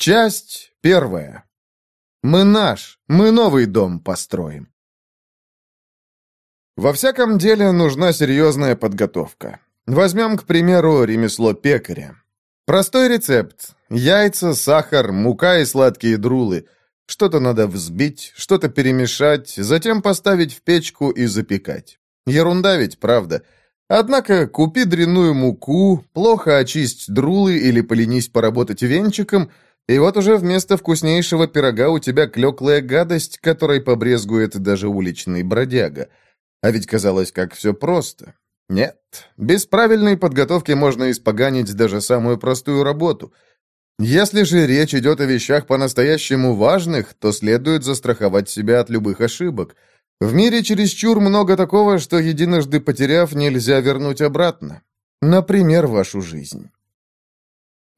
Часть первая. Мы наш, мы новый дом построим. Во всяком деле нужна серьезная подготовка. Возьмем, к примеру, ремесло пекаря. Простой рецепт. Яйца, сахар, мука и сладкие друлы. Что-то надо взбить, что-то перемешать, затем поставить в печку и запекать. Ерунда ведь, правда. Однако купи дрянную муку, плохо очисть друлы или поленись поработать венчиком – и вот уже вместо вкуснейшего пирога у тебя клеклая гадость, которой побрезгует даже уличный бродяга. А ведь казалось, как все просто. Нет, без правильной подготовки можно испоганить даже самую простую работу. Если же речь идет о вещах по-настоящему важных, то следует застраховать себя от любых ошибок. В мире чересчур много такого, что единожды потеряв, нельзя вернуть обратно. Например, вашу жизнь.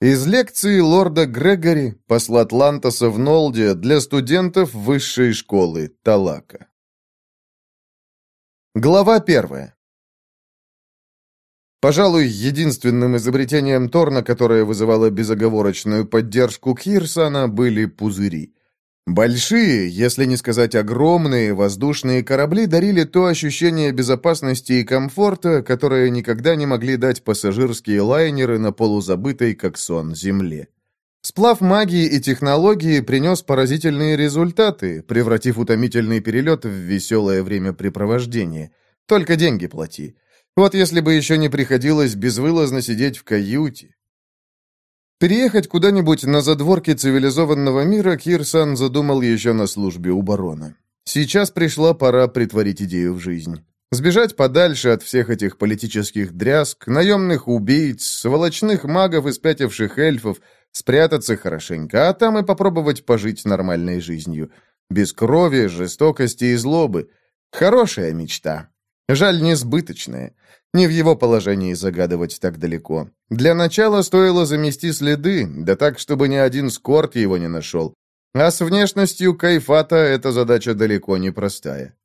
Из лекции лорда Грегори, посла Атлантоса в Нолде, для студентов высшей школы Талака. Глава первая. Пожалуй, единственным изобретением Торна, которое вызывало безоговорочную поддержку Кирсона, были пузыри. Большие, если не сказать огромные, воздушные корабли дарили то ощущение безопасности и комфорта, которое никогда не могли дать пассажирские лайнеры на полузабытой, как сон, земле. Сплав магии и технологии принес поразительные результаты, превратив утомительный перелет в веселое времяпрепровождение. Только деньги плати. Вот если бы еще не приходилось безвылазно сидеть в каюте, Переехать куда-нибудь на задворке цивилизованного мира Кирсан задумал еще на службе у барона. Сейчас пришла пора притворить идею в жизнь. Сбежать подальше от всех этих политических дрязг, наемных убийц, сволочных магов и спятивших эльфов, спрятаться хорошенько, а там и попробовать пожить нормальной жизнью. Без крови, жестокости и злобы. Хорошая мечта. Жаль, несбыточная. Не в его положении загадывать так далеко. Для начала стоило замести следы, да так, чтобы ни один скорт его не нашел. А с внешностью Кайфата эта задача далеко не простая.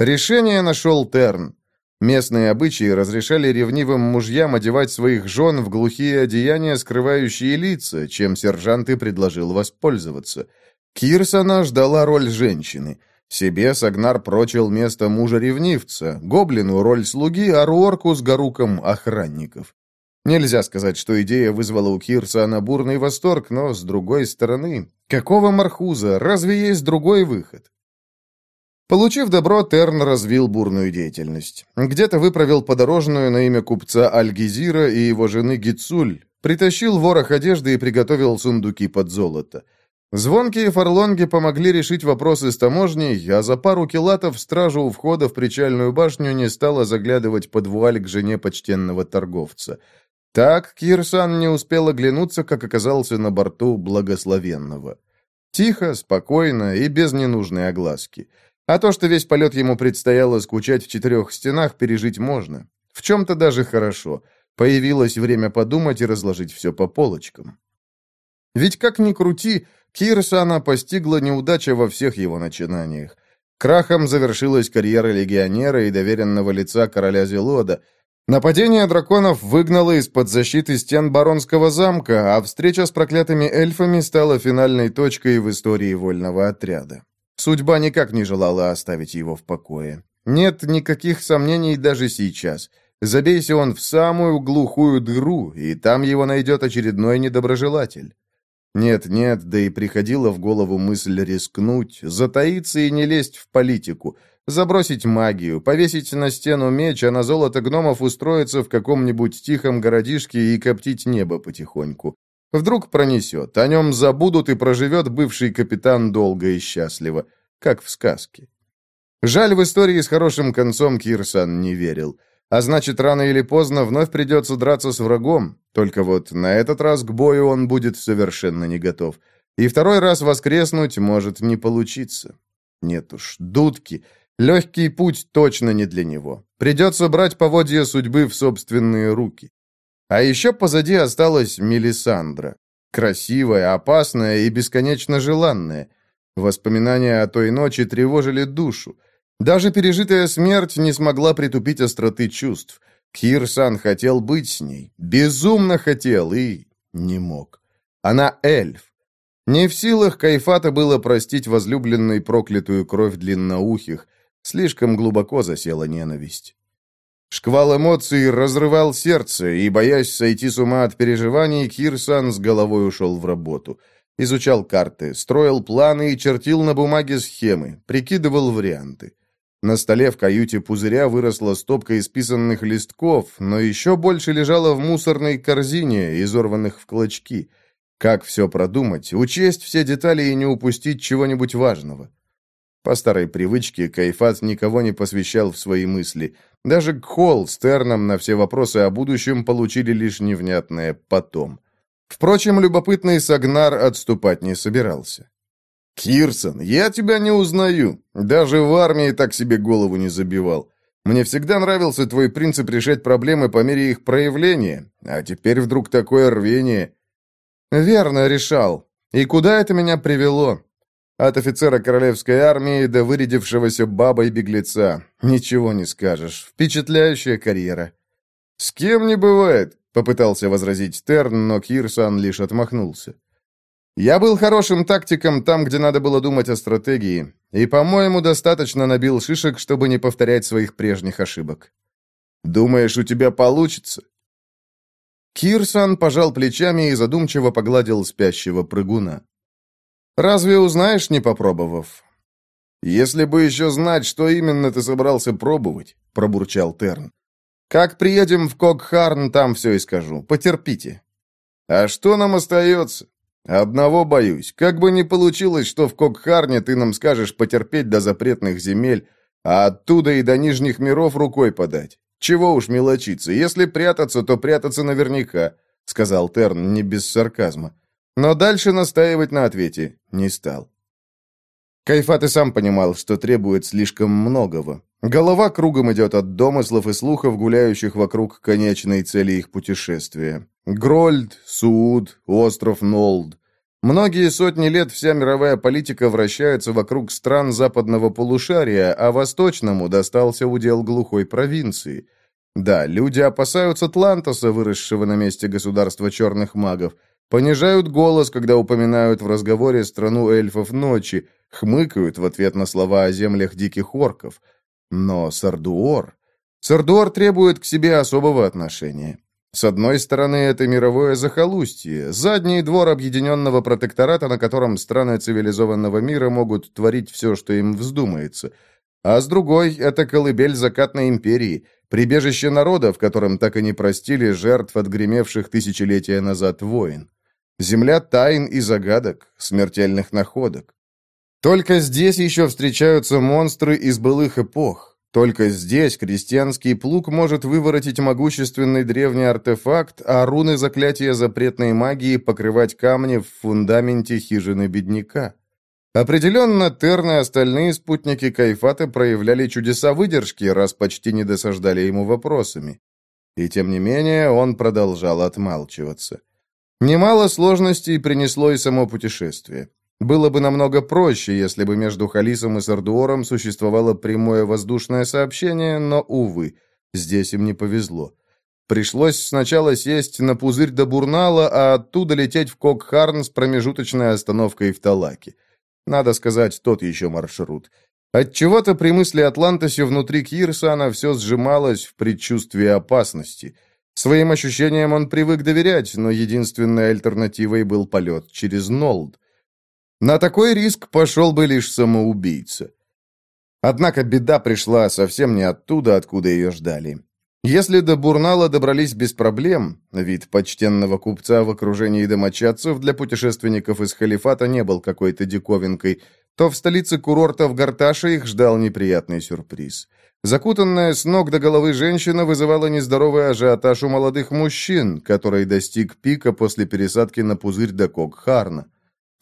Решение нашел Терн. Местные обычаи разрешали ревнивым мужьям одевать своих жен в глухие одеяния, скрывающие лица, чем сержант и предложил воспользоваться. Кирсона ждала роль женщины – себе Сагнар прочил место мужа-ревнивца, гоблину роль слуги, а Руорку с Гаруком охранников. Нельзя сказать, что идея вызвала у Кирса на бурный восторг, но, с другой стороны, какого мархуза, разве есть другой выход? Получив добро, Терн развил бурную деятельность. Где-то выправил подорожную на имя купца Альгизира и его жены Гицуль, притащил ворох одежды и приготовил сундуки под золото. Звонкие фарлонги помогли решить вопросы с таможней, а за пару килатов стражу у входа в причальную башню не стала заглядывать под вуаль к жене почтенного торговца. Так Кирсан не успел оглянуться, как оказался на борту благословенного. Тихо, спокойно и без ненужной огласки. А то, что весь полет ему предстояло скучать в четырех стенах, пережить можно. В чем-то даже хорошо. Появилось время подумать и разложить все по полочкам. Ведь как ни крути, Кирсана постигла неудача во всех его начинаниях. Крахом завершилась карьера легионера и доверенного лица короля Зелода. Нападение драконов выгнало из-под защиты стен Баронского замка, а встреча с проклятыми эльфами стала финальной точкой в истории вольного отряда. Судьба никак не желала оставить его в покое. Нет никаких сомнений даже сейчас. Забейся он в самую глухую дыру, и там его найдет очередной недоброжелатель. Нет-нет, да и приходила в голову мысль рискнуть, затаиться и не лезть в политику, забросить магию, повесить на стену меч, а на золото гномов устроиться в каком-нибудь тихом городишке и коптить небо потихоньку. Вдруг пронесет, о нем забудут и проживет бывший капитан долго и счастливо, как в сказке. Жаль, в истории с хорошим концом Кирсан не верил. А значит, рано или поздно вновь придется драться с врагом. Только вот на этот раз к бою он будет совершенно не готов. И второй раз воскреснуть может не получиться. Нет уж, дудки. Легкий путь точно не для него. Придется брать поводья судьбы в собственные руки. А еще позади осталась Мелисандра. Красивая, опасная и бесконечно желанная. Воспоминания о той ночи тревожили душу. Даже пережитая смерть не смогла притупить остроты чувств. Кирсан хотел быть с ней, безумно хотел и не мог. Она эльф. Не в силах Кайфата было простить возлюбленной проклятую кровь длинноухих. Слишком глубоко засела ненависть. Шквал эмоций разрывал сердце, и, боясь сойти с ума от переживаний, Кирсан с головой ушел в работу. Изучал карты, строил планы и чертил на бумаге схемы, прикидывал варианты. На столе в каюте пузыря выросла стопка исписанных листков, но еще больше лежало в мусорной корзине, изорванных в клочки. Как все продумать, учесть все детали и не упустить чего-нибудь важного? По старой привычке Кайфат никого не посвящал в свои мысли. Даже Кхол с Терном на все вопросы о будущем получили лишь невнятное «потом». Впрочем, любопытный Сагнар отступать не собирался. «Кирсон, я тебя не узнаю. Даже в армии так себе голову не забивал. Мне всегда нравился твой принцип решать проблемы по мере их проявления, а теперь вдруг такое рвение». «Верно решал. И куда это меня привело? От офицера королевской армии до вырядившегося бабой-беглеца. Ничего не скажешь. Впечатляющая карьера». «С кем не бывает», — попытался возразить Терн, но Кирсон лишь отмахнулся. Я был хорошим тактиком там, где надо было думать о стратегии, и, по-моему, достаточно набил шишек, чтобы не повторять своих прежних ошибок. Думаешь, у тебя получится? Кирсан пожал плечами и задумчиво погладил спящего прыгуна. «Разве узнаешь, не попробовав?» «Если бы еще знать, что именно ты собрался пробовать», — пробурчал Терн. «Как приедем в Кокхарн, там все и скажу. Потерпите». «А что нам остается? Одного боюсь. Как бы ни получилось, что в Кокхарне ты нам скажешь потерпеть до запретных земель, а оттуда и до Нижних миров рукой подать. Чего уж мелочиться. Если прятаться, то прятаться наверняка», — сказал Терн не без сарказма. Но дальше настаивать на ответе не стал. Кайфат и сам понимал, что требует слишком многого. Голова кругом идет от домыслов и слухов, гуляющих вокруг конечной цели их путешествия. Грольд, Сууд, остров Нолд. Многие сотни лет вся мировая политика вращается вокруг стран западного полушария, а восточному достался удел глухой провинции. Да, люди опасаются Тлантоса, выросшего на месте государства черных магов, понижают голос, когда упоминают в разговоре страну эльфов ночи, хмыкают в ответ на слова о землях диких орков. Но Сардуор... Сардуор требует к себе особого отношения. С одной стороны, это мировое захолустье, задний двор объединенного протектората, на котором страны цивилизованного мира могут творить все, что им вздумается. А с другой, это колыбель закатной империи, прибежище народа, в котором так и не простили жертв отгремевших тысячелетия назад войн. Земля тайн и загадок, смертельных находок. Только здесь еще встречаются монстры из былых эпох, только здесь крестьянский плуг может выворотить могущественный древний артефакт, а руны заклятия запретной магии покрывать камни в фундаменте хижины бедняка. Определенно, Терн и остальные спутники Кайфата проявляли чудеса выдержки, раз почти не досаждали ему вопросами. И тем не менее, он продолжал отмалчиваться. Немало сложностей принесло и само путешествие. Было бы намного проще, если бы между Халисом и Сардуором существовало прямое воздушное сообщение, но, увы, здесь им не повезло. Пришлось сначала сесть на пузырь до Бурнала, а оттуда лететь в Кокхарн с промежуточной остановкой в Талаке. Надо сказать, тот еще маршрут. Отчего-то при мысли Атлантосе внутри Кирсана все сжималось в предчувствии опасности. Своим ощущениям он привык доверять, но единственной альтернативой был полет через Нолд. На такой риск пошел бы лишь самоубийца. Однако беда пришла совсем не оттуда, откуда ее ждали. Если до Бурнала добрались без проблем, вид почтенного купца в окружении домочадцев для путешественников из халифата не был какой-то диковинкой, то в столице курорта в Гарташе их ждал неприятный сюрприз. Закутанная с ног до головы женщина вызывала нездоровый ажиотаж у молодых мужчин, который достиг пика после пересадки на пузырь до Кокхарна.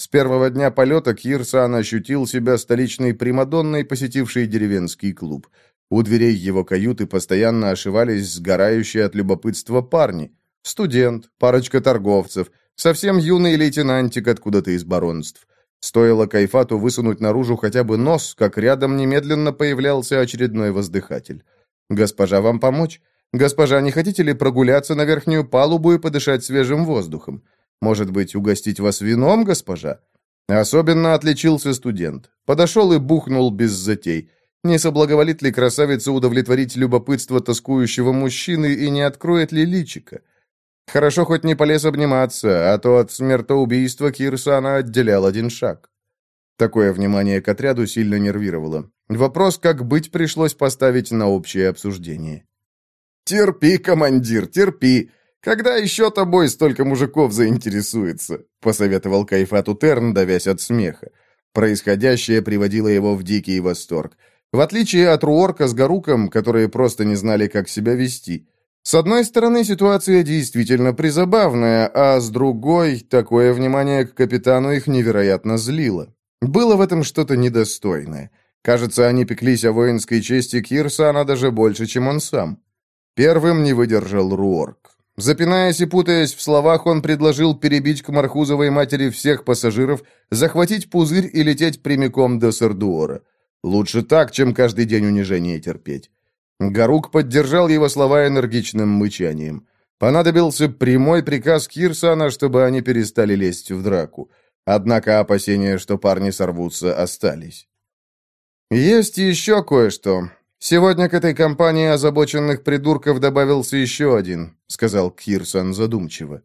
С первого дня полета Кирсан ощутил себя столичной примадонной, посетившей деревенский клуб. У дверей его каюты постоянно ошивались сгорающие от любопытства парни. Студент, парочка торговцев, совсем юный лейтенантик откуда-то из баронств. Стоило Кайфату высунуть наружу хотя бы нос, как рядом немедленно появлялся очередной воздыхатель. «Госпожа, вам помочь? Госпожа, не хотите ли прогуляться на верхнюю палубу и подышать свежим воздухом? Может быть, угостить вас вином, госпожа? Особенно отличился студент. Подошел и бухнул без затей. Не соблаговолит ли красавица удовлетворить любопытство тоскующего мужчины и не откроет ли личика? Хорошо хоть не полез обниматься, а то от смертоубийства Кирсана отделял один шаг. Такое внимание к отряду сильно нервировало. Вопрос, как быть, пришлось поставить на общее обсуждение. «Терпи, командир, терпи. Когда еще тобой столько мужиков заинтересуется?» — посоветовал Кайфату Терн, давясь от смеха. Происходящее приводило его в дикий восторг. В отличие от Руорка с Гаруком, которые просто не знали, как себя вести. С одной стороны, ситуация действительно призабавная, а с другой, такое внимание к капитану их невероятно злило. Было в этом что-то недостойное. Кажется, они пеклись о воинской чести Кирсана даже больше, чем он сам. Первым не выдержал Руорк. Запинаясь и путаясь в словах, он предложил перебить к Мархузовой матери всех пассажиров, захватить пузырь и лететь прямиком до Сардуора. Лучше так, чем каждый день унижение терпеть. Гарук поддержал его слова энергичным мычанием. Понадобился прямой приказ Кирсана, чтобы они перестали лезть в драку. Однако опасения, что парни сорвутся, остались. «Есть еще кое-что. «Сегодня к этой компании озабоченных придурков добавился еще один», — сказал Кирсон задумчиво.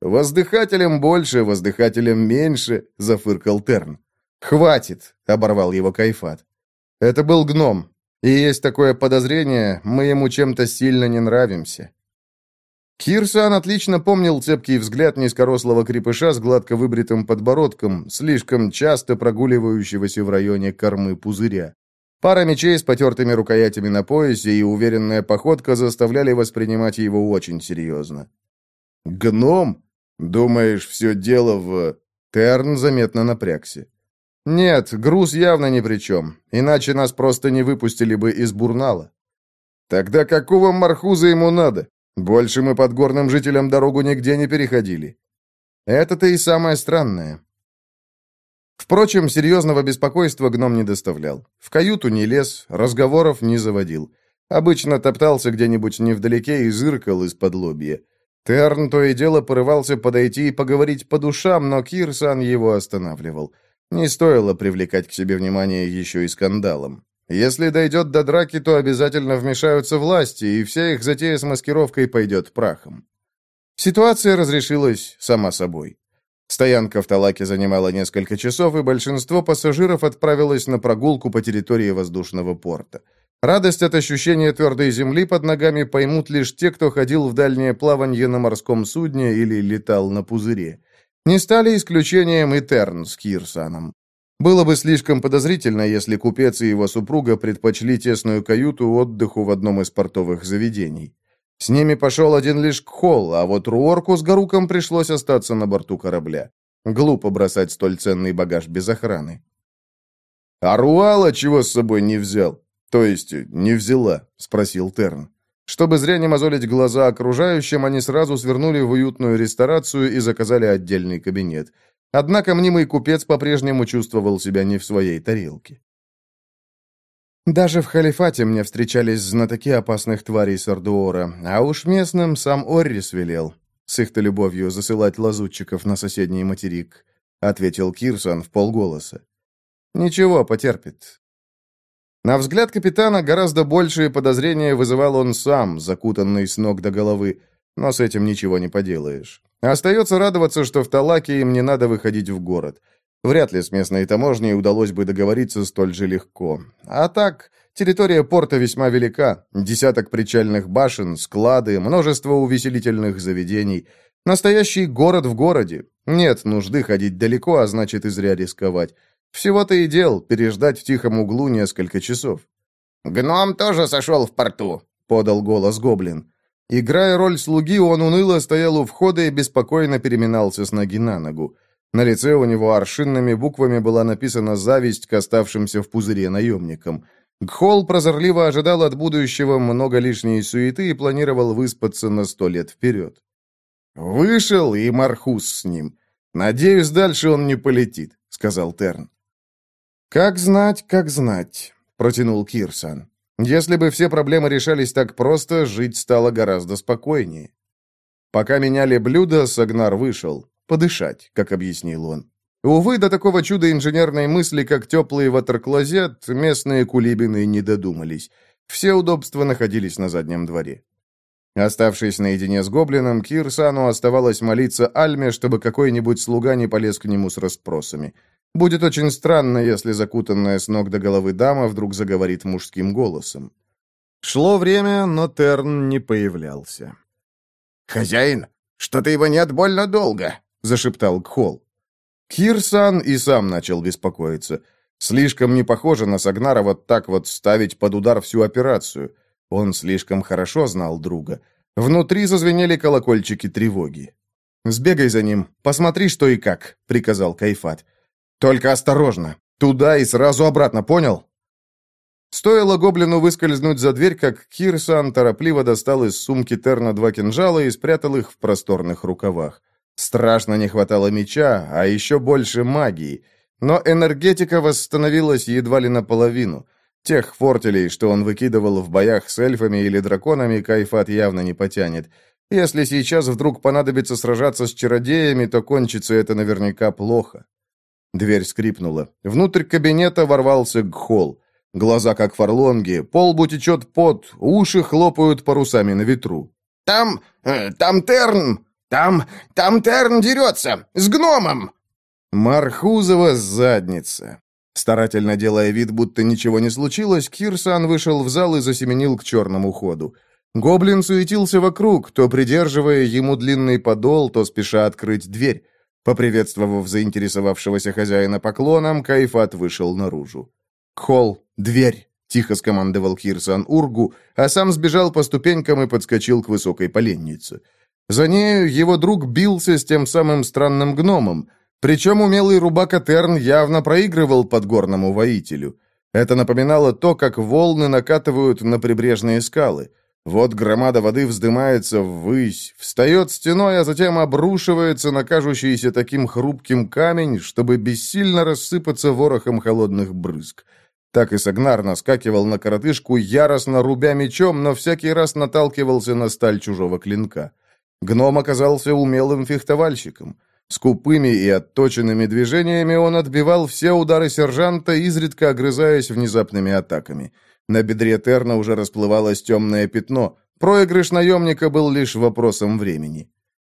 «Воздыхателем больше, воздыхателем меньше», — зафыркал Терн. «Хватит», — оборвал его Кайфат. «Это был гном, и есть такое подозрение, мы ему чем-то сильно не нравимся». Кирсан отлично помнил цепкий взгляд низкорослого крепыша с гладко выбритым подбородком, слишком часто прогуливающегося в районе кормы пузыря. Пара мечей с потертыми рукоятями на поясе и уверенная походка заставляли воспринимать его очень серьезно. «Гном? Думаешь, все дело в...» Терн заметно напрягся. «Нет, груз явно ни при чем, иначе нас просто не выпустили бы из бурнала». «Тогда какого мархуза ему надо? Больше мы под горным жителям дорогу нигде не переходили». «Это-то и самое странное. Впрочем, серьезного беспокойства гном не доставлял. В каюту не лез, разговоров не заводил. Обычно топтался где-нибудь невдалеке и зыркал из-под лобья. Терн то и дело порывался подойти и поговорить по душам, но Кирсан его останавливал. Не стоило привлекать к себе внимание еще и скандалом. Если дойдет до драки, то обязательно вмешаются власти, и вся их затея с маскировкой пойдет прахом. Ситуация разрешилась сама собой. Стоянка в Талаке занимала несколько часов, и большинство пассажиров отправилось на прогулку по территории воздушного порта. Радость от ощущения твердой земли под ногами поймут лишь те, кто ходил в дальнее плавание на морском судне или летал на пузыре. Не стали исключением и Терн с Кирсаном. Было бы слишком подозрительно, если купец и его супруга предпочли тесную каюту отдыху в одном из портовых заведений. С ними пошел один лишь Кхол, а вот Руорку с Гаруком пришлось остаться на борту корабля. Глупо бросать столь ценный багаж без охраны. «А Руала чего с собой не взял? То есть, не взяла?» — спросил Терн. Чтобы зря не мозолить глаза окружающим, они сразу свернули в уютную ресторацию и заказали отдельный кабинет. Однако мнимый купец по-прежнему чувствовал себя не в своей тарелке. Даже в халифате мне встречались знатоки опасных тварей Сардуора, а уж местным сам Оррис велел с их-то любовью засылать лазутчиков на соседний материк, ответил Кирсон в полголоса. Ничего, потерпит. На взгляд капитана гораздо большие подозрения вызывал он сам, закутанный с ног до головы, но с этим ничего не поделаешь. Остается радоваться, что в Талаке им не надо выходить в город. Вряд ли с местной таможней удалось бы договориться столь же легко. А так, территория порта весьма велика. Десяток причальных башен, склады, множество увеселительных заведений. Настоящий город в городе. Нет нужды ходить далеко, а значит и зря рисковать. Всего-то и дел переждать в тихом углу несколько часов. «Гном тоже сошел в порту», — подал голос гоблин. Играя роль слуги, он уныло стоял у входа и беспокойно переминался с ноги на ногу. На лице у него аршинными буквами была написана зависть к оставшимся в пузыре наемникам. Гхол прозорливо ожидал от будущего много лишней суеты и планировал выспаться на сто лет вперед. «Вышел, и Мархус с ним. Надеюсь, дальше он не полетит», — сказал Терн. «Как знать, как знать», — протянул Кирсан. «Если бы все проблемы решались так просто, жить стало гораздо спокойнее». Пока меняли блюда, Сагнар вышел. Подышать, как объяснил он. Увы, до такого чуда инженерной мысли, как теплый ватерклозет, местные кулибины не додумались. Все удобства находились на заднем дворе. Оставшись наедине с гоблином, Кирсану оставалось молиться Альме, чтобы какой-нибудь слуга не полез к нему с расспросами. Будет очень странно, если закутанная с ног до головы дама вдруг заговорит мужским голосом. Шло время, но Терн не появлялся. «Хозяин, что-то его нет больно долго», — зашептал Кхол. Кирсан и сам начал беспокоиться. Слишком не похоже на Сагнара вот так вот ставить под удар всю операцию. Он слишком хорошо знал друга. Внутри зазвенели колокольчики тревоги. «Сбегай за ним, посмотри, что и как», — приказал Кайфат. «Только осторожно. Туда и сразу обратно, понял?» Стоило гоблину выскользнуть за дверь, как Кирсан торопливо достал из сумки Терна два кинжала и спрятал их в просторных рукавах. Страшно не хватало меча, а еще больше магии. Но энергетика восстановилась едва ли наполовину — Тех фортелей, что он выкидывал в боях с эльфами или драконами, Кайфат явно не потянет. Если сейчас вдруг понадобится сражаться с чародеями, то кончится это наверняка плохо. Дверь скрипнула. Внутрь кабинета ворвался Гхол. Глаза как фарлонги, полбу течет пот, уши хлопают парусами на ветру. «Там... Э, там Терн! Там... там Терн дерется! С гномом!» Мархузова задница. Старательно делая вид, будто ничего не случилось, Кирсан вышел в зал и засеменил к черному ходу. Гоблин суетился вокруг, то придерживая ему длинный подол, то спеша открыть дверь. Поприветствовав заинтересовавшегося хозяина поклоном, Кайфат вышел наружу. «Кхол, дверь!» — тихо скомандовал Кирсан Ургу, а сам сбежал по ступенькам и подскочил к высокой поленнице. За нею его друг бился с тем самым странным гномом — причем умелый рубака Терн явно проигрывал подгорному воителю. Это напоминало то, как волны накатывают на прибрежные скалы. Вот громада воды вздымается ввысь, встает стеной, а затем обрушивается на кажущийся таким хрупким камень, чтобы бессильно рассыпаться ворохом холодных брызг. Так и Сагнар наскакивал на коротышку, яростно рубя мечом, но всякий раз наталкивался на сталь чужого клинка. Гном оказался умелым фехтовальщиком. Скупыми и отточенными движениями он отбивал все удары сержанта, изредка огрызаясь внезапными атаками. На бедре Терна уже расплывалось темное пятно. Проигрыш наемника был лишь вопросом времени.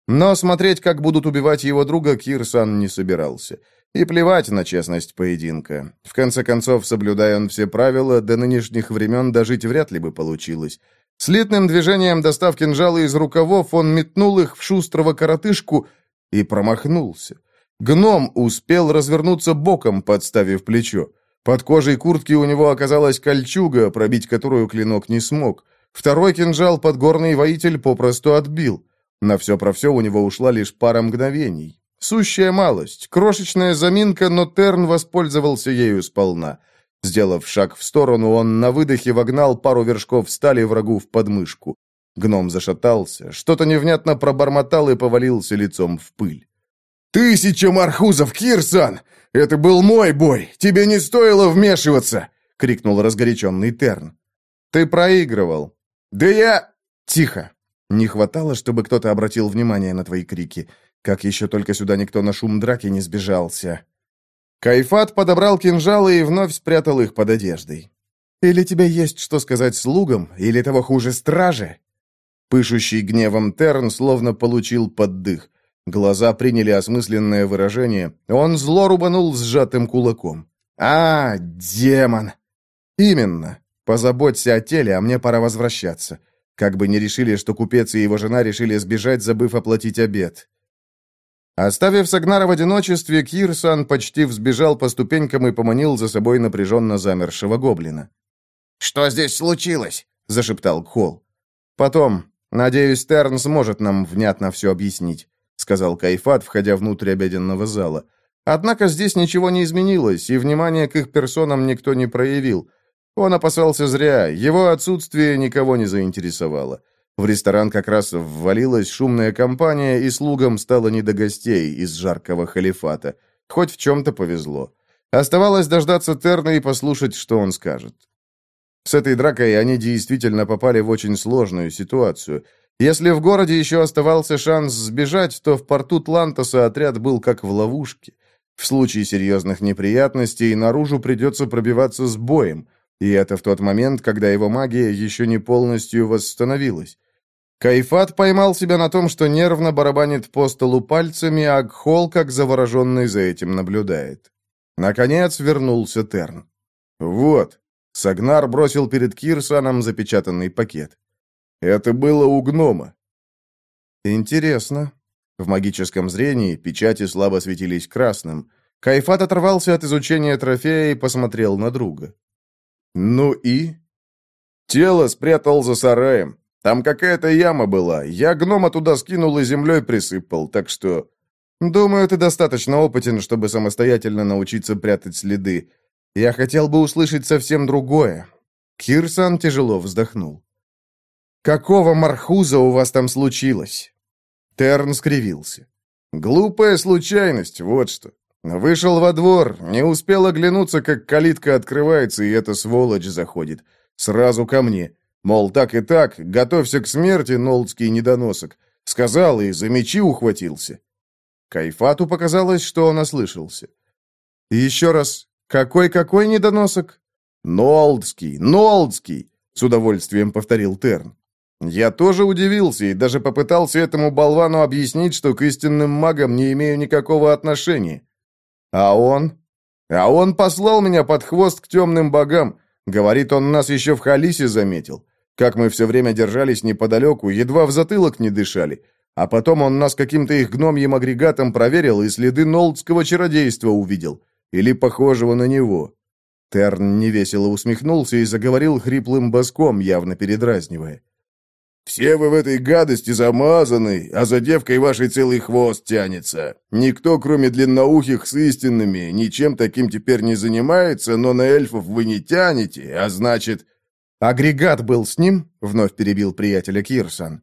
Но смотреть, как будут убивать его друга, Кирсан не собирался. И плевать на честность поединка. В конце концов, соблюдая он все правила, до нынешних времен дожить вряд ли бы получилось. Слитным движением достав кинжалы из рукавов, он метнул их в шустрого коротышку — и промахнулся. Гном успел развернуться боком, подставив плечо. Под кожей куртки у него оказалась кольчуга, пробить которую клинок не смог. Второй кинжал подгорный воитель попросту отбил. На все про все у него ушла лишь пара мгновений. Сущая малость, крошечная заминка, но Терн воспользовался ею сполна. Сделав шаг в сторону, он на выдохе вогнал пару вершков стали врагу в подмышку. Гном зашатался, что-то невнятно пробормотал и повалился лицом в пыль. «Тысяча мархузов, Кирсан! Это был мой бой! Тебе не стоило вмешиваться!» — крикнул разгоряченный Терн. «Ты проигрывал». «Да я...» «Тихо. Не хватало, чтобы кто-то обратил внимание на твои крики. Как еще только сюда никто на шум драки не сбежался». Кайфат подобрал кинжалы и вновь спрятал их под одеждой. «Или тебе есть что сказать слугам, или того хуже страже?» Пышущий гневом Терн словно получил поддых. Глаза приняли осмысленное выражение. Он зло рубанул сжатым кулаком. «А, демон!» «Именно. Позаботься о теле, а мне пора возвращаться. Как бы не решили, что купец и его жена решили сбежать, забыв оплатить обед». Оставив Сагнара в одиночестве, Кирсан почти взбежал по ступенькам и поманил за собой напряженно замершего гоблина. «Что здесь случилось?» — зашептал Кхол. «Потом. «Надеюсь, Терн сможет нам внятно все объяснить», — сказал Кайфат, входя внутрь обеденного зала. Однако здесь ничего не изменилось, и внимания к их персонам никто не проявил. Он опасался зря, его отсутствие никого не заинтересовало. В ресторан как раз ввалилась шумная компания, и слугам стало не до гостей из жаркого халифата. Хоть в чем-то повезло. Оставалось дождаться Терна и послушать, что он скажет. С этой дракой они действительно попали в очень сложную ситуацию. Если в городе еще оставался шанс сбежать, то в порту Тлантоса отряд был как в ловушке. В случае серьезных неприятностей наружу придется пробиваться с боем, и это в тот момент, когда его магия еще не полностью восстановилась. Кайфат поймал себя на том, что нервно барабанит по столу пальцами, а Гхол, как завороженный, за этим наблюдает. Наконец вернулся Терн. «Вот», — Сагнар бросил перед Кирсаном запечатанный пакет. «Это было у гнома». «Интересно». В магическом зрении печати слабо светились красным. Кайфат оторвался от изучения трофея и посмотрел на друга. «Ну и?» «Тело спрятал за сараем. Там какая-то яма была. Я гнома туда скинул и землей присыпал, так что...» «Думаю, ты достаточно опытен, чтобы самостоятельно научиться прятать следы. Я хотел бы услышать совсем другое». Кирсан тяжело вздохнул. «Какого мархуза у вас там случилось?» Терн скривился. «Глупая случайность, вот что. Вышел во двор, не успел оглянуться, как калитка открывается, и эта сволочь заходит. Сразу ко мне. Мол, так и так, готовься к смерти, нолдский недоносок. Сказал и за мечи ухватился. Кайфату показалось, что он ослышался. «Еще раз, какой-какой недоносок?» «Нолдский, Нолдский!» — с удовольствием повторил Терн. Я тоже удивился и даже попытался этому болвану объяснить, что к истинным магам не имею никакого отношения. А он? А он послал меня под хвост к темным богам. Говорит, он нас еще в Халисе заметил. Как мы все время держались неподалеку, едва в затылок не дышали. А потом он нас каким-то их гномьим агрегатом проверил и следы нолдского чародейства увидел. Или похожего на него. Терн невесело усмехнулся и заговорил хриплым боском, явно передразнивая. Все вы в этой гадости замазаны, а за девкой вашей целый хвост тянется. Никто, кроме длинноухих с истинными, ничем таким теперь не занимается, но на эльфов вы не тянете, а значит...» «Агрегат был с ним?» — вновь перебил приятеля Кирсон.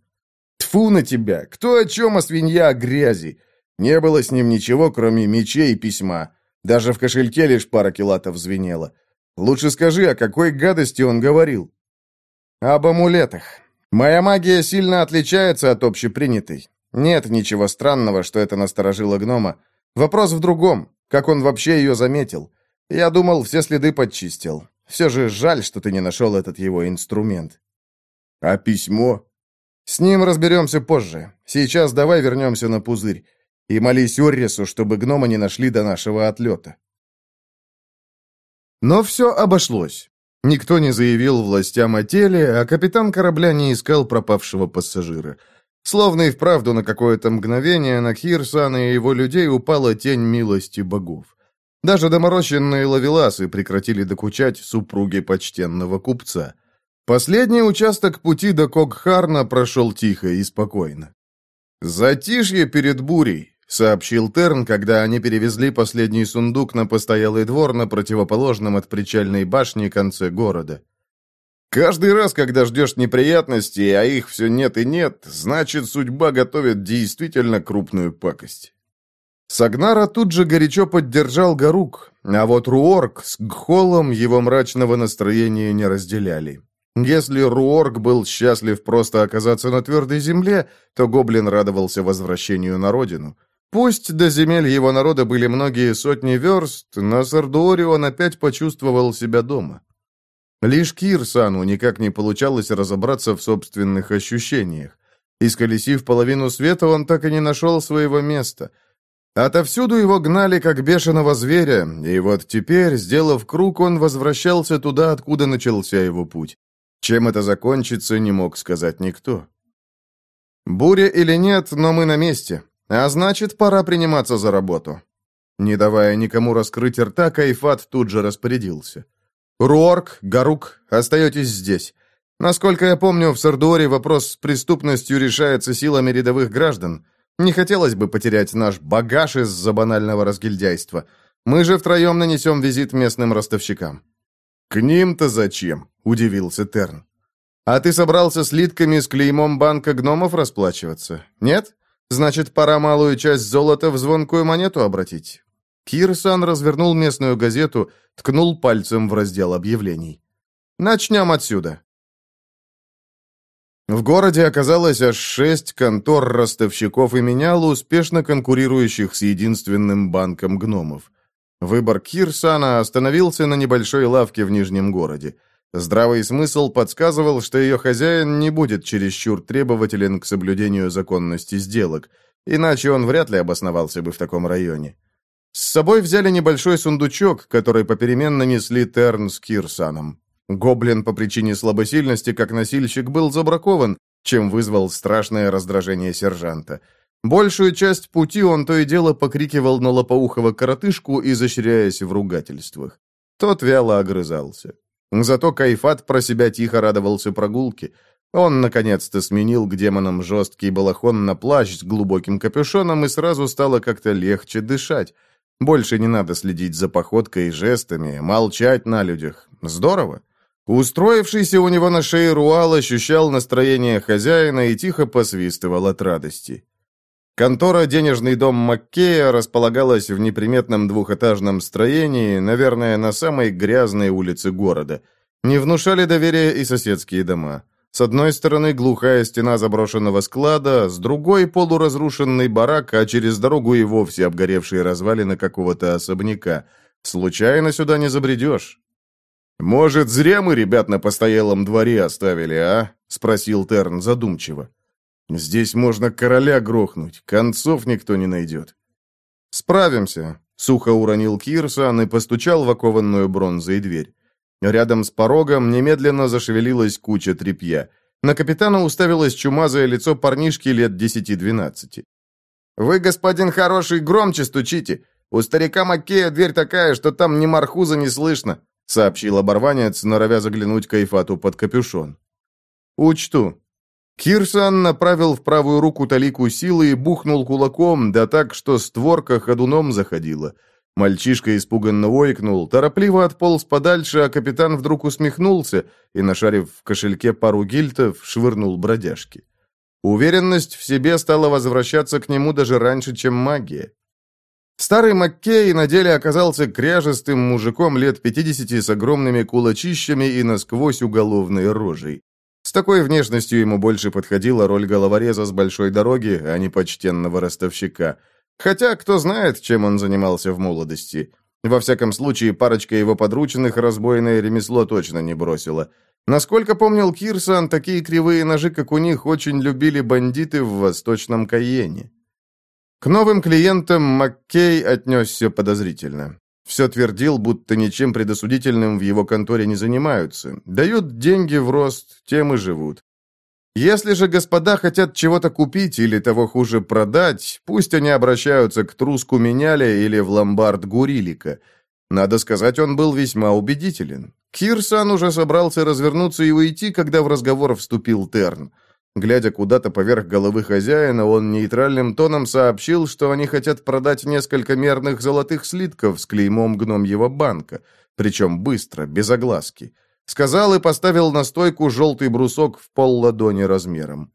Тфу на тебя! Кто о чем, а свинья о грязи? Не было с ним ничего, кроме мечей и письма. Даже в кошельке лишь пара килатов звенела. Лучше скажи, о какой гадости он говорил?» «Об амулетах. Моя магия сильно отличается от общепринятой. Нет ничего странного, что это насторожило гнома. Вопрос в другом. Как он вообще ее заметил? Я думал, все следы подчистил. Все же жаль, что ты не нашел этот его инструмент. А письмо? С ним разберемся позже. Сейчас давай вернемся на пузырь. И молись Оррису, чтобы гнома не нашли до нашего отлета. Но все обошлось. Никто не заявил властям о теле, а капитан корабля не искал пропавшего пассажира. Словно и вправду на какое-то мгновение на Кирсана и его людей упала тень милости богов. Даже доморощенные лавеласы прекратили докучать супруге почтенного купца. Последний участок пути до Когхарна прошел тихо и спокойно. Затишье перед бурей, — сообщил Терн, когда они перевезли последний сундук на постоялый двор на противоположном от причальной башни конце города. «Каждый раз, когда ждешь неприятностей, а их все нет и нет, значит, судьба готовит действительно крупную пакость». Сагнара тут же горячо поддержал Гарук, а вот Руорк с Гхолом его мрачного настроения не разделяли. Если Руорк был счастлив просто оказаться на твердой земле, то Гоблин радовался возвращению на родину. Пусть до земель его народа были многие сотни верст, на Сардуоре он опять почувствовал себя дома. Лишь Кирсану никак не получалось разобраться в собственных ощущениях. Исколесив половину света, он так и не нашел своего места. Отовсюду его гнали, как бешеного зверя, и вот теперь, сделав круг, он возвращался туда, откуда начался его путь. Чем это закончится, не мог сказать никто. Буря или нет, но мы на месте. А значит, пора приниматься за работу. Не давая никому раскрыть рта, Кайфат тут же распорядился. «Руорк, Гарук, остаетесь здесь. Насколько я помню, в Сардуоре вопрос с преступностью решается силами рядовых граждан. Не хотелось бы потерять наш багаж из-за банального разгильдяйства. Мы же втроем нанесем визит местным ростовщикам». «К ним-то зачем?» – удивился Терн. «А ты собрался слитками с клеймом банка гномов расплачиваться? Нет?» Значит, пора малую часть золота в звонкую монету обратить. Кирсан развернул местную газету, ткнул пальцем в раздел объявлений. Начнем отсюда. В городе оказалось аж шесть контор ростовщиков и менял, успешно конкурирующих с единственным банком гномов. Выбор Кирсана остановился на небольшой лавке в Нижнем городе. Здравый смысл подсказывал, что ее хозяин не будет чересчур требователен к соблюдению законности сделок, иначе он вряд ли обосновался бы в таком районе. С собой взяли небольшой сундучок, который попеременно несли Терн с Кирсаном. Гоблин по причине слабосильности, как носильщик, был забракован, чем вызвал страшное раздражение сержанта. Большую часть пути он то и дело покрикивал на лопоухого коротышку, изощряясь в ругательствах. Тот вяло огрызался. Зато Кайфат про себя тихо радовался прогулке. Он, наконец-то, сменил к демонам жесткий балахон на плащ с глубоким капюшоном, и сразу стало как-то легче дышать. Больше не надо следить за походкой и жестами, молчать на людях. Здорово. Устроившийся у него на шее Руал ощущал настроение хозяина и тихо посвистывал от радости. Контора «Денежный дом Маккея» располагалась в неприметном двухэтажном строении, наверное, на самой грязной улице города. Не внушали доверия и соседские дома. С одной стороны глухая стена заброшенного склада, с другой полуразрушенный барак, а через дорогу и вовсе обгоревшие развалины какого-то особняка. Случайно сюда не забредешь. «Может, зря мы ребят на постоялом дворе оставили, а?» — спросил Терн задумчиво. Здесь можно короля грохнуть, концов никто не найдет. Справимся, сухо уронил Кирсан и постучал в окованную бронзой дверь. Рядом с порогом немедленно зашевелилась куча тряпья. На капитана уставилось чумазое лицо парнишки лет десяти-двенадцати. «Вы, господин хороший, громче стучите. У старика Макея дверь такая, что там ни мархуза не слышно», сообщил оборванец, норовя заглянуть Кайфату под капюшон. «Учту», Кирсан направил в правую руку талику силы и бухнул кулаком, да так, что створка ходуном заходила. Мальчишка испуганно ойкнул, торопливо отполз подальше, а капитан вдруг усмехнулся и, нашарив в кошельке пару гильтов, швырнул бродяжки. Уверенность в себе стала возвращаться к нему даже раньше, чем магия. Старый Маккей на деле оказался кряжестым мужиком лет пятидесяти с огромными кулачищами и насквозь уголовной рожей. С такой внешностью ему больше подходила роль головореза с большой дороги, а не почтенного ростовщика. Хотя, кто знает, чем он занимался в молодости. Во всяком случае, парочка его подручных разбойное ремесло точно не бросила. Насколько помнил Кирсан, такие кривые ножи, как у них, очень любили бандиты в Восточном Кайене. К новым клиентам Маккей отнесся подозрительно. Все твердил, будто ничем предосудительным в его конторе не занимаются. Дают деньги в рост, тем и живут. Если же господа хотят чего-то купить или того хуже продать, пусть они обращаются к труску меняля или в ломбард Гурилика. Надо сказать, он был весьма убедителен. Кирсан уже собрался развернуться и уйти, когда в разговор вступил Терн. Глядя куда-то поверх головы хозяина, он нейтральным тоном сообщил, что они хотят продать несколько мерных золотых слитков с клеймом гномьего банка, причем быстро, без огласки. Сказал и поставил на стойку желтый брусок в пол ладони размером.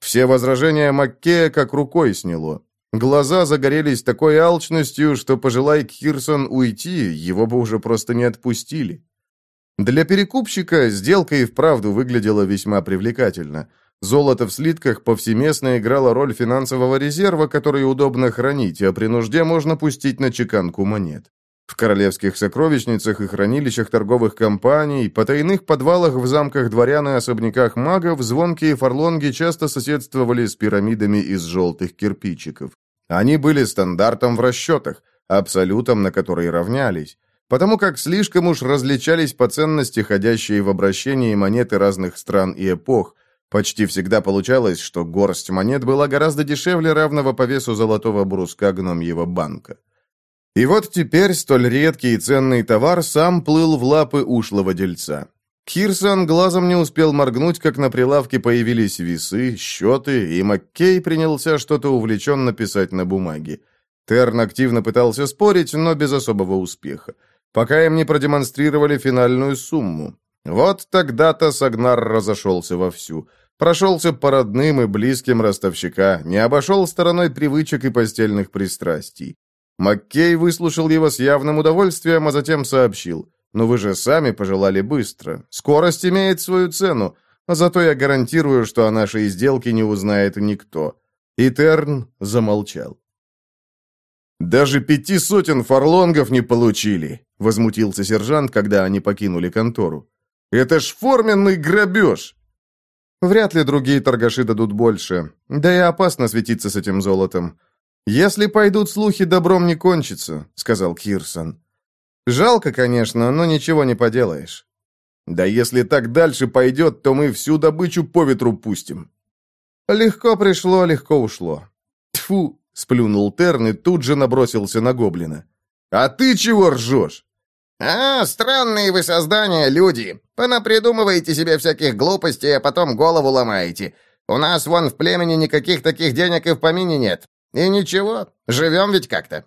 Все возражения Маккея как рукой сняло. Глаза загорелись такой алчностью, что, пожелай Кирсон уйти, его бы уже просто не отпустили. Для перекупщика сделка и вправду выглядела весьма привлекательно – Золото в слитках повсеместно играло роль финансового резерва, который удобно хранить, а при нужде можно пустить на чеканку монет. В королевских сокровищницах и хранилищах торговых компаний, потайных подвалах в замках дворян и особняках магов звонкие фарлонги часто соседствовали с пирамидами из желтых кирпичиков. Они были стандартом в расчетах, абсолютом, на который равнялись, потому как слишком уж различались по ценности ходящие в обращении монеты разных стран и эпох, Почти всегда получалось, что горсть монет была гораздо дешевле равного по весу золотого бруска гномьего банка. И вот теперь столь редкий и ценный товар сам плыл в лапы ушлого дельца. Кирсон глазом не успел моргнуть, как на прилавке появились весы, счеты, и Маккей принялся что-то увлеченно писать на бумаге. Терн активно пытался спорить, но без особого успеха, пока им не продемонстрировали финальную сумму. Вот тогда-то Сагнар разошелся вовсю – Прошелся по родным и близким ростовщика, не обошел стороной привычек и постельных пристрастий. Маккей выслушал его с явным удовольствием, а затем сообщил. «Ну вы же сами пожелали быстро. Скорость имеет свою цену. Зато я гарантирую, что о нашей сделке не узнает никто». И Терн замолчал. «Даже пяти сотен фарлонгов не получили», — возмутился сержант, когда они покинули контору. «Это ж форменный грабеж!» «Вряд ли другие торгаши дадут больше. Да и опасно светиться с этим золотом. Если пойдут слухи, добром не кончится», — сказал Кирсон. «Жалко, конечно, но ничего не поделаешь». «Да если так дальше пойдет, то мы всю добычу по ветру пустим». «Легко пришло, легко ушло». Тфу, Сплюнул Терн и тут же набросился на гоблина. «А ты чего ржешь?» «А, странные вы создания, люди. Понапридумываете себе всяких глупостей, а потом голову ломаете. У нас вон в племени никаких таких денег и в помине нет. И ничего, живем ведь как-то».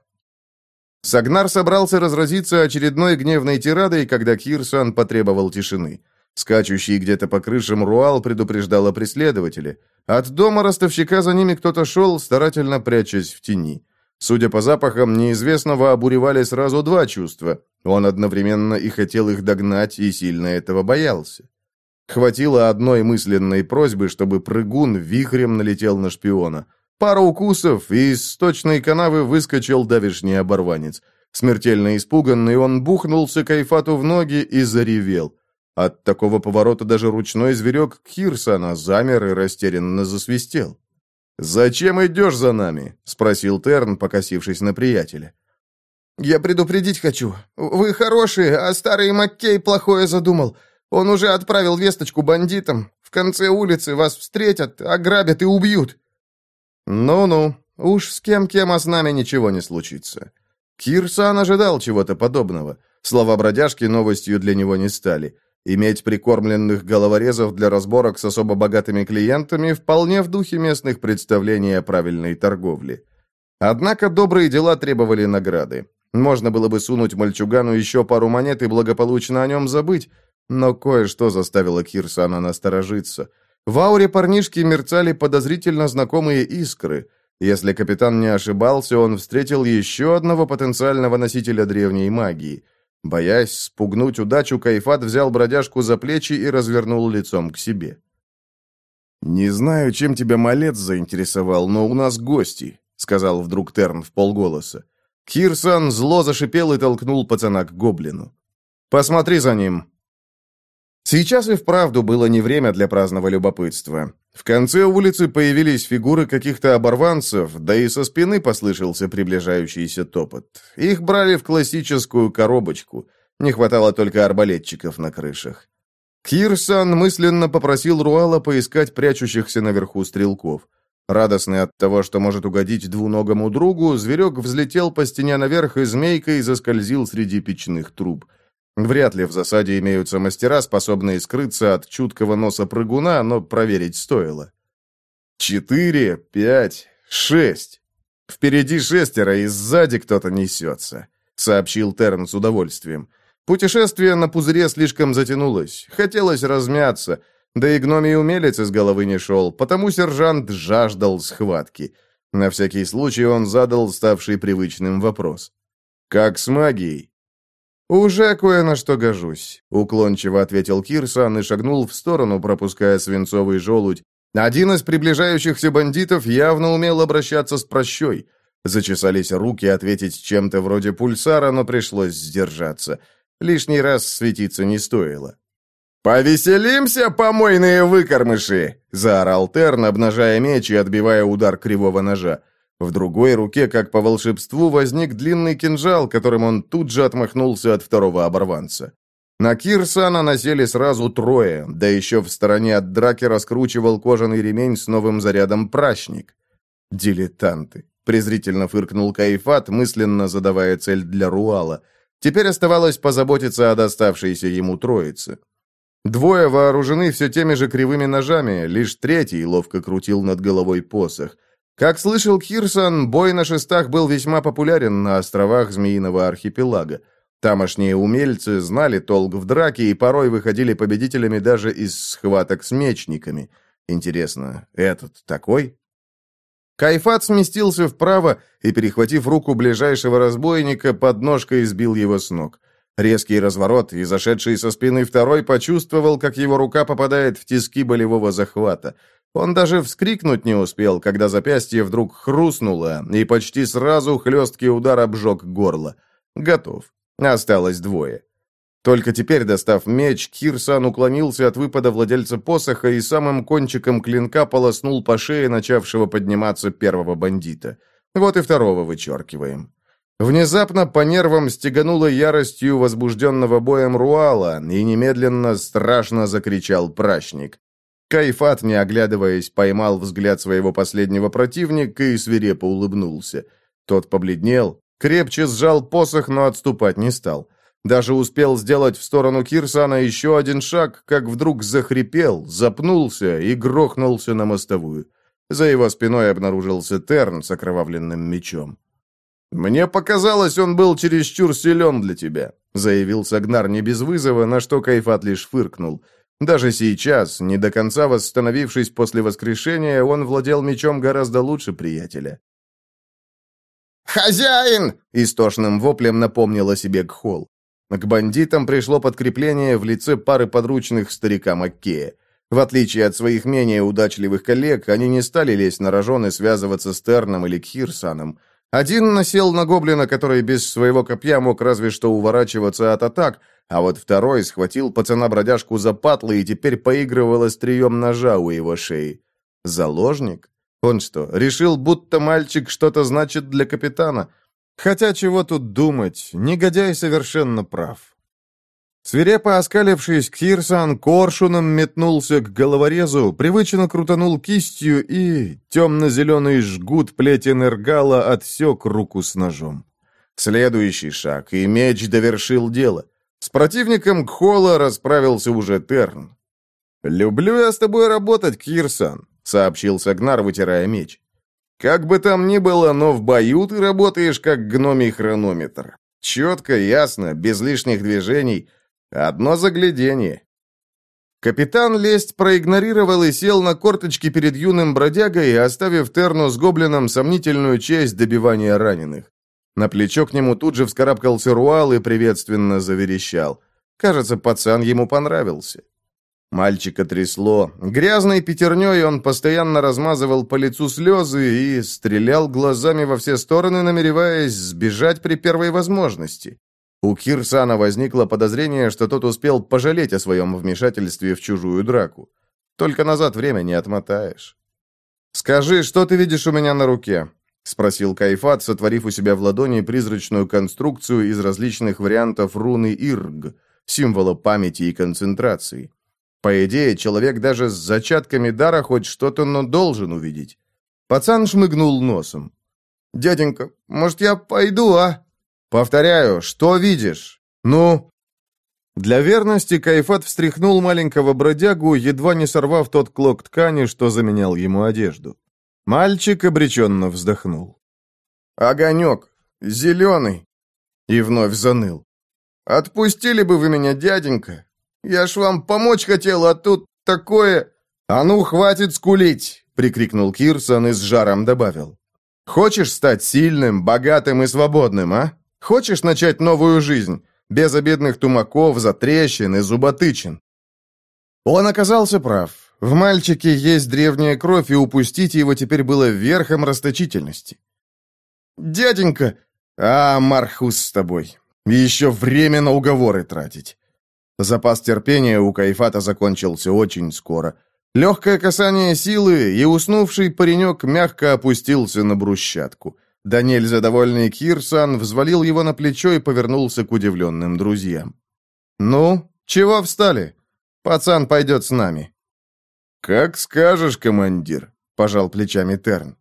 Сагнар собрался разразиться очередной гневной тирадой, когда Кирсан потребовал тишины. Скачущий где-то по крышам Руал предупреждал о преследователе. От дома ростовщика за ними кто-то шел, старательно прячась в тени. Судя по запахам, неизвестного обуревали сразу два чувства. Он одновременно и хотел их догнать, и сильно этого боялся. Хватило одной мысленной просьбы, чтобы прыгун вихрем налетел на шпиона. Пара укусов, и из сточной канавы выскочил давишний оборванец. Смертельно испуганный, он бухнулся Кайфату в ноги и заревел. От такого поворота даже ручной зверек Кирсона замер и растерянно засвистел. «Зачем идешь за нами?» — спросил Терн, покосившись на приятеля. «Я предупредить хочу. Вы хорошие, а старый Маккей плохое задумал. Он уже отправил весточку бандитам. В конце улицы вас встретят, ограбят и убьют». «Ну-ну, уж с кем-кем, а с нами ничего не случится». Кирсан ожидал чего-то подобного. Слова бродяжки новостью для него не стали. Иметь прикормленных головорезов для разборок с особо богатыми клиентами вполне в духе местных представлений о правильной торговле. Однако добрые дела требовали награды. Можно было бы сунуть мальчугану еще пару монет и благополучно о нем забыть, но кое-что заставило Кирсана насторожиться. В ауре парнишки мерцали подозрительно знакомые искры. Если капитан не ошибался, он встретил еще одного потенциального носителя древней магии – Боясь спугнуть удачу, Кайфат взял бродяжку за плечи и развернул лицом к себе. «Не знаю, чем тебя малец заинтересовал, но у нас гости», — сказал вдруг Терн в полголоса. Кирсан зло зашипел и толкнул пацана к гоблину. «Посмотри за ним». Сейчас и вправду было не время для праздного любопытства. В конце улицы появились фигуры каких-то оборванцев, да и со спины послышался приближающийся топот. Их брали в классическую коробочку. Не хватало только арбалетчиков на крышах. Кирсан мысленно попросил Руала поискать прячущихся наверху стрелков. Радостный от того, что может угодить двуногому другу, зверек взлетел по стене наверх и змейкой заскользил среди печных труб. Вряд ли в засаде имеются мастера, способные скрыться от чуткого носа прыгуна, но проверить стоило. Четыре, пять, шесть. Впереди шестеро, и сзади кто-то несется, сообщил Терн с удовольствием. Путешествие на пузыре слишком затянулось. Хотелось размяться, да и гномий умелец из головы не шел, потому сержант жаждал схватки. На всякий случай он задал ставший привычным вопрос. «Как с магией?» «Уже кое на что гожусь», — уклончиво ответил Кирсан и шагнул в сторону, пропуская свинцовый желудь. Один из приближающихся бандитов явно умел обращаться с прощой. Зачесались руки ответить чем-то вроде пульсара, но пришлось сдержаться. Лишний раз светиться не стоило. «Повеселимся, помойные выкормыши!» — заорал Терн, обнажая меч и отбивая удар кривого ножа. В другой руке, как по волшебству, возник длинный кинжал, которым он тут же отмахнулся от второго оборванца. На Кирсана насели сразу трое, да еще в стороне от драки раскручивал кожаный ремень с новым зарядом прачник. «Дилетанты!» — презрительно фыркнул Кайфат, мысленно задавая цель для Руала. Теперь оставалось позаботиться о доставшейся ему троице. Двое вооружены все теми же кривыми ножами, лишь третий ловко крутил над головой посох. Как слышал Кирсон, бой на шестах был весьма популярен на островах Змеиного архипелага. Тамошние умельцы знали толк в драке и порой выходили победителями даже из схваток с мечниками. Интересно, этот такой? Кайфат сместился вправо и, перехватив руку ближайшего разбойника, подножкой сбил его с ног. Резкий разворот, и зашедший со спины второй почувствовал, как его рука попадает в тиски болевого захвата. Он даже вскрикнуть не успел, когда запястье вдруг хрустнуло, и почти сразу хлесткий удар обжег горло. Готов. Осталось двое. Только теперь, достав меч, Кирсан уклонился от выпада владельца посоха и самым кончиком клинка полоснул по шее начавшего подниматься первого бандита. Вот и второго вычеркиваем. Внезапно по нервам стегануло яростью возбужденного боем Руала, и немедленно страшно закричал прачник. Кайфат, не оглядываясь, поймал взгляд своего последнего противника и свирепо улыбнулся. Тот побледнел, крепче сжал посох, но отступать не стал. Даже успел сделать в сторону Кирсана еще один шаг, как вдруг захрипел, запнулся и грохнулся на мостовую. За его спиной обнаружился Терн с окровавленным мечом. «Мне показалось, он был чересчур силен для тебя», — заявил Сагнар не без вызова, на что Кайфат лишь фыркнул. Даже сейчас, не до конца восстановившись после воскрешения, он владел мечом гораздо лучше приятеля. «Хозяин!» — истошным воплем напомнил о себе Гхол. К бандитам пришло подкрепление в лице пары подручных старика Маккея. В отличие от своих менее удачливых коллег, они не стали лезть на рожон и связываться с Терном или Кхирсаном. Один насел на гоблина, который без своего копья мог разве что уворачиваться от атак, а вот второй схватил пацана-бродяжку за патлы и теперь поигрывал острием ножа у его шеи. Заложник? Он что, решил, будто мальчик что-то значит для капитана? Хотя чего тут думать, негодяй совершенно прав. Свирепо оскалившись, Кирсан коршуном метнулся к головорезу, привычно крутанул кистью и темно-зеленый жгут плетен Эргала отсек руку с ножом. Следующий шаг, и меч довершил дело. С противником Кхола расправился уже Терн. «Люблю я с тобой работать, Кирсан», — сообщил Сагнар, вытирая меч. «Как бы там ни было, но в бою ты работаешь как гномий хронометр. Четко, ясно, без лишних движений» Одно заглядение. Капитан лесть проигнорировал и сел на корточки перед юным бродягой, оставив Терну с гоблином сомнительную честь добивания раненых. На плечо к нему тут же вскарабкался Руал и приветственно заверещал. Кажется, пацан ему понравился. Мальчика трясло. Грязной пятерней он постоянно размазывал по лицу слезы и стрелял глазами во все стороны, намереваясь сбежать при первой возможности. У Кирсана возникло подозрение, что тот успел пожалеть о своем вмешательстве в чужую драку. Только назад время не отмотаешь. «Скажи, что ты видишь у меня на руке?» — спросил Кайфат, сотворив у себя в ладони призрачную конструкцию из различных вариантов руны Ирг, символа памяти и концентрации. По идее, человек даже с зачатками дара хоть что-то, но должен увидеть. Пацан шмыгнул носом. «Дяденька, может, я пойду, а?» «Повторяю, что видишь? Ну?» Для верности Кайфат встряхнул маленького бродягу, едва не сорвав тот клок ткани, что заменял ему одежду. Мальчик обреченно вздохнул. «Огонек, зеленый!» И вновь заныл. «Отпустили бы вы меня, дяденька! Я ж вам помочь хотел, а тут такое...» «А ну, хватит скулить!» — прикрикнул Кирсон и с жаром добавил. «Хочешь стать сильным, богатым и свободным, а? Хочешь начать новую жизнь? Без обедных тумаков, затрещин и зуботычин?» Он оказался прав. В мальчике есть древняя кровь, и упустить его теперь было верхом расточительности. «Дяденька!» «А, Мархус с тобой. Еще время на уговоры тратить». Запас терпения у Кайфата закончился очень скоро. Легкое касание силы, и уснувший паренек мягко опустился на брусчатку. Даниэль, задовольный Кирсан, взвалил его на плечо и повернулся к удивленным друзьям. «Ну, чего встали? Пацан пойдет с нами». «Как скажешь, командир», — пожал плечами Терн.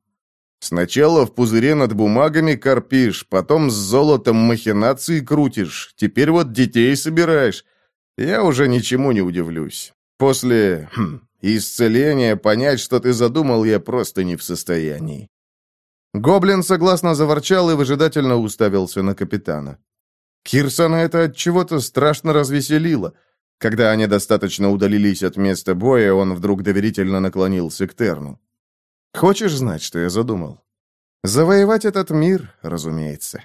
«Сначала в пузыре над бумагами корпишь, потом с золотом махинации крутишь, теперь вот детей собираешь. Я уже ничему не удивлюсь. После хм, исцеления понять, что ты задумал, я просто не в состоянии». Гоблин согласно заворчал и выжидательно уставился на капитана. Кирсона это от чего-то страшно развеселило. Когда они достаточно удалились от места боя, он вдруг доверительно наклонился к Терну. «Хочешь знать, что я задумал?» «Завоевать этот мир, разумеется».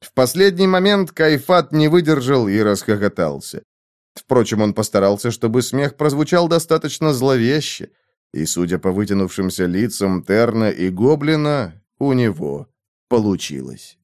В последний момент Кайфат не выдержал и расхохотался. Впрочем, он постарался, чтобы смех прозвучал достаточно зловеще, и, судя по вытянувшимся лицам Терна и Гоблина, у него получилось.